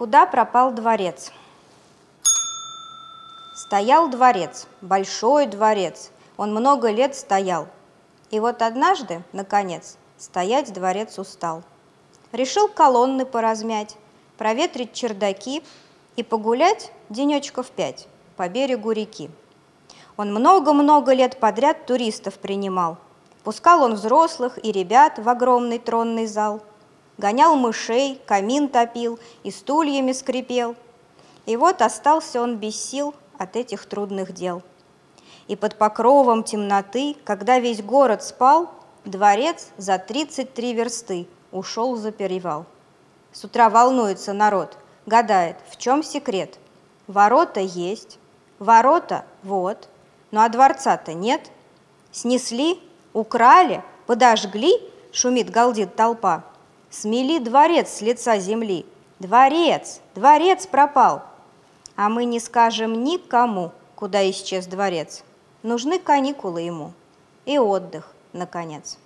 Куда пропал дворец? Стоял дворец, большой дворец. Он много лет стоял. И вот однажды, наконец, стоять дворец устал. Решил колонны поразмять, проветрить чердаки и погулять денечков пять по берегу реки. Он много-много лет подряд туристов принимал. Пускал он взрослых и ребят в огромный тронный зал. Гонял мышей, камин топил и стульями скрипел. И вот остался он без сил от этих трудных дел. И под покровом темноты, когда весь город спал, дворец за 33 версты ушел за перевал. С утра волнуется народ, гадает, в чем секрет. Ворота есть, ворота вот, ну а дворца-то нет. Снесли, украли, подожгли, шумит, галдит толпа. Смели дворец с лица земли. Дворец, дворец пропал. А мы не скажем никому, куда исчез дворец. Нужны каникулы ему и отдых, наконец.